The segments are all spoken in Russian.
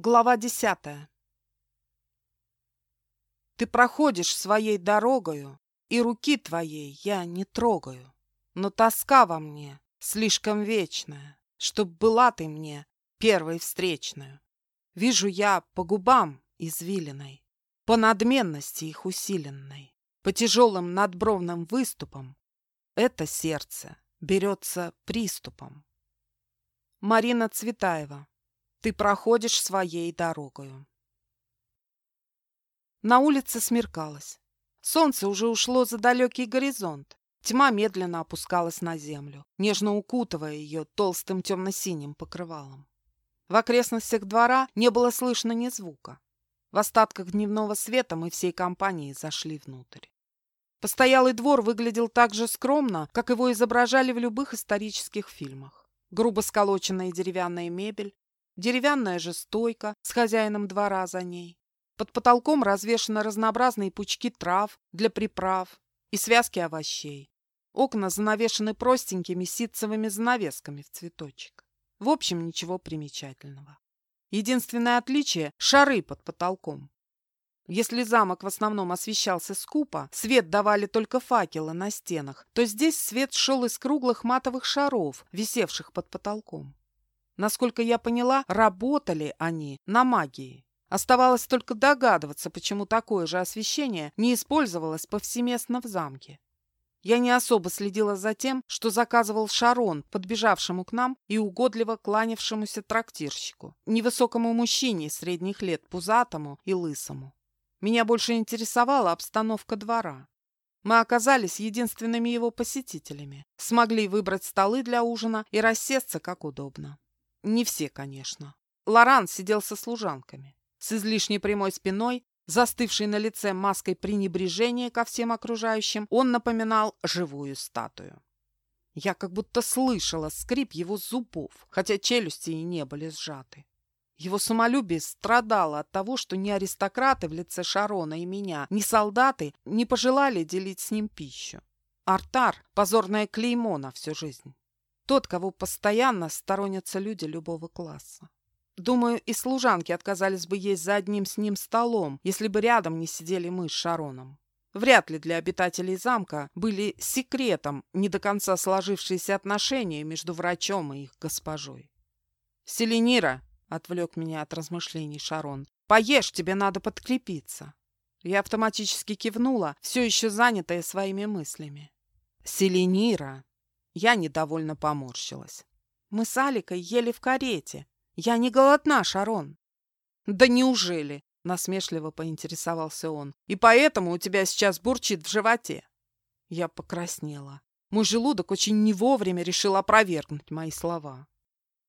Глава десятая. Ты проходишь своей дорогою, и руки твоей я не трогаю. Но тоска во мне слишком вечная, чтоб была ты мне первой встречную. Вижу я по губам извилиной, по надменности их усиленной, по тяжелым надбровным выступам. Это сердце берется приступом. Марина Цветаева ты проходишь своей дорогою. На улице смеркалось. Солнце уже ушло за далекий горизонт. Тьма медленно опускалась на землю, нежно укутывая ее толстым темно-синим покрывалом. В окрестностях двора не было слышно ни звука. В остатках дневного света мы всей компанией зашли внутрь. Постоялый двор выглядел так же скромно, как его изображали в любых исторических фильмах. Грубо сколоченная деревянная мебель, Деревянная же стойка с хозяином двора за ней. Под потолком развешаны разнообразные пучки трав для приправ и связки овощей. Окна занавешены простенькими ситцевыми занавесками в цветочек. В общем, ничего примечательного. Единственное отличие – шары под потолком. Если замок в основном освещался скупо, свет давали только факелы на стенах, то здесь свет шел из круглых матовых шаров, висевших под потолком. Насколько я поняла, работали они на магии. Оставалось только догадываться, почему такое же освещение не использовалось повсеместно в замке. Я не особо следила за тем, что заказывал Шарон, подбежавшему к нам и угодливо кланявшемуся трактирщику, невысокому мужчине средних лет, пузатому и лысому. Меня больше интересовала обстановка двора. Мы оказались единственными его посетителями, смогли выбрать столы для ужина и рассесться как удобно. Не все, конечно. Лоран сидел со служанками. С излишней прямой спиной, застывшей на лице маской пренебрежения ко всем окружающим, он напоминал живую статую. Я как будто слышала скрип его зубов, хотя челюсти и не были сжаты. Его самолюбие страдало от того, что ни аристократы в лице Шарона и меня, ни солдаты не пожелали делить с ним пищу. Артар — позорное клеймо на всю жизнь. Тот, кого постоянно сторонятся люди любого класса. Думаю, и служанки отказались бы есть за одним с ним столом, если бы рядом не сидели мы с Шароном. Вряд ли для обитателей замка были секретом не до конца сложившиеся отношения между врачом и их госпожой. «Селенира!» — отвлек меня от размышлений Шарон. «Поешь, тебе надо подкрепиться». Я автоматически кивнула, все еще занятая своими мыслями. «Селенира!» Я недовольно поморщилась. Мы с Аликой ели в карете. Я не голодна, Шарон. Да неужели? Насмешливо поинтересовался он. И поэтому у тебя сейчас бурчит в животе. Я покраснела. Мой желудок очень не вовремя решил опровергнуть мои слова.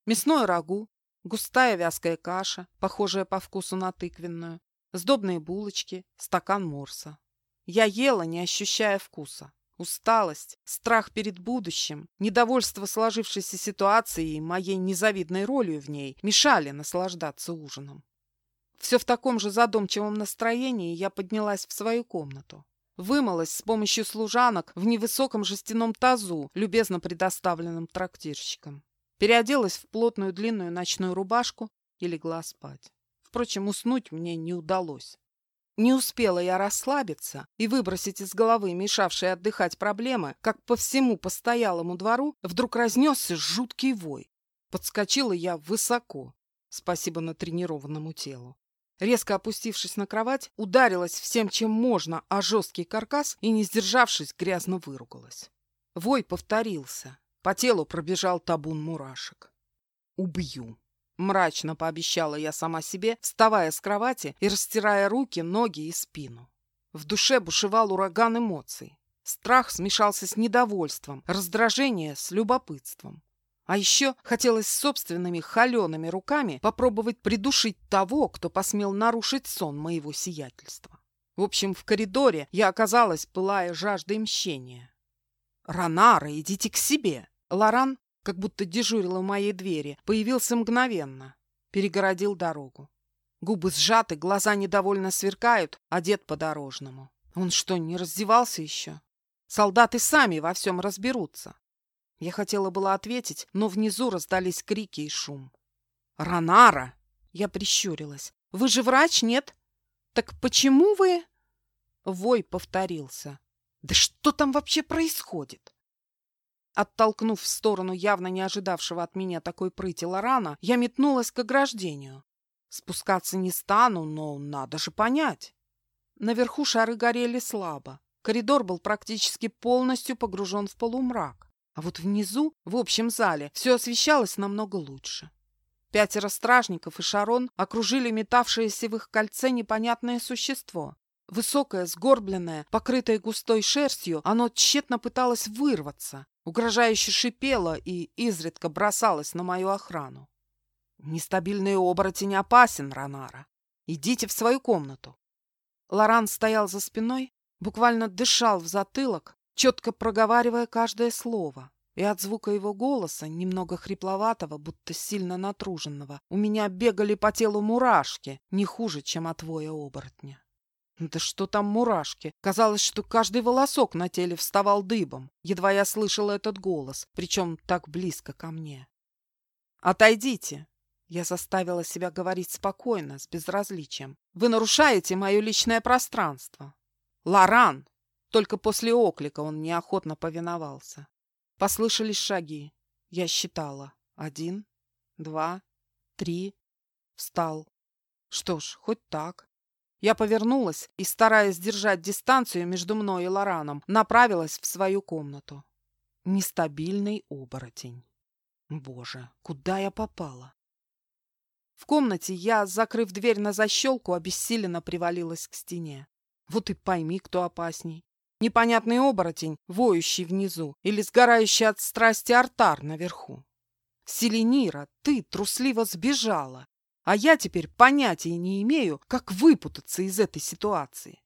Мясное рагу, густая вязкая каша, похожая по вкусу на тыквенную, сдобные булочки, стакан морса. Я ела, не ощущая вкуса. Усталость, страх перед будущим, недовольство сложившейся ситуацией и моей незавидной ролью в ней мешали наслаждаться ужином. Все в таком же задумчивом настроении я поднялась в свою комнату. Вымылась с помощью служанок в невысоком жестяном тазу, любезно предоставленном трактирщиком. Переоделась в плотную длинную ночную рубашку и легла спать. Впрочем, уснуть мне не удалось. Не успела я расслабиться и выбросить из головы мешавшие отдыхать проблемы, как по всему постоялому двору вдруг разнесся жуткий вой. Подскочила я высоко, спасибо натренированному телу. Резко опустившись на кровать, ударилась всем, чем можно, о жесткий каркас и, не сдержавшись, грязно выругалась. Вой повторился. По телу пробежал табун мурашек. «Убью!» Мрачно пообещала я сама себе, вставая с кровати и растирая руки, ноги и спину. В душе бушевал ураган эмоций. Страх смешался с недовольством, раздражение с любопытством. А еще хотелось собственными холеными руками попробовать придушить того, кто посмел нарушить сон моего сиятельства. В общем, в коридоре я оказалась, пылая жаждой мщения. «Ронара, идите к себе!» Лоран как будто дежурил у моей двери, появился мгновенно. Перегородил дорогу. Губы сжаты, глаза недовольно сверкают, одет по-дорожному. Он что, не раздевался еще? Солдаты сами во всем разберутся. Я хотела было ответить, но внизу раздались крики и шум. «Ронара!» Я прищурилась. «Вы же врач, нет? Так почему вы...» Вой повторился. «Да что там вообще происходит?» Оттолкнув в сторону явно не ожидавшего от меня такой прыти Лорана, я метнулась к ограждению. Спускаться не стану, но надо же понять. Наверху шары горели слабо. Коридор был практически полностью погружен в полумрак. А вот внизу, в общем зале, все освещалось намного лучше. Пятеро стражников и Шарон окружили метавшееся в их кольце непонятное существо. Высокое, сгорбленное, покрытое густой шерстью, оно тщетно пыталось вырваться, угрожающе шипело и изредка бросалось на мою охрану. «Нестабильный оборотень опасен, Ронара. Идите в свою комнату». Лоран стоял за спиной, буквально дышал в затылок, четко проговаривая каждое слово. И от звука его голоса, немного хрипловатого, будто сильно натруженного, у меня бегали по телу мурашки, не хуже, чем от воя оборотня. Да что там мурашки? Казалось, что каждый волосок на теле вставал дыбом. Едва я слышала этот голос, причем так близко ко мне. «Отойдите!» Я заставила себя говорить спокойно, с безразличием. «Вы нарушаете мое личное пространство!» «Лоран!» Только после оклика он неохотно повиновался. Послышались шаги. Я считала. Один, два, три. Встал. Что ж, хоть так. Я повернулась и, стараясь держать дистанцию между мной и Лораном, направилась в свою комнату. Нестабильный оборотень. Боже, куда я попала? В комнате я, закрыв дверь на защелку, обессиленно привалилась к стене. Вот и пойми, кто опасней. Непонятный оборотень, воющий внизу, или сгорающий от страсти артар наверху. Селенира, ты трусливо сбежала, а я теперь понятия не имею, как выпутаться из этой ситуации.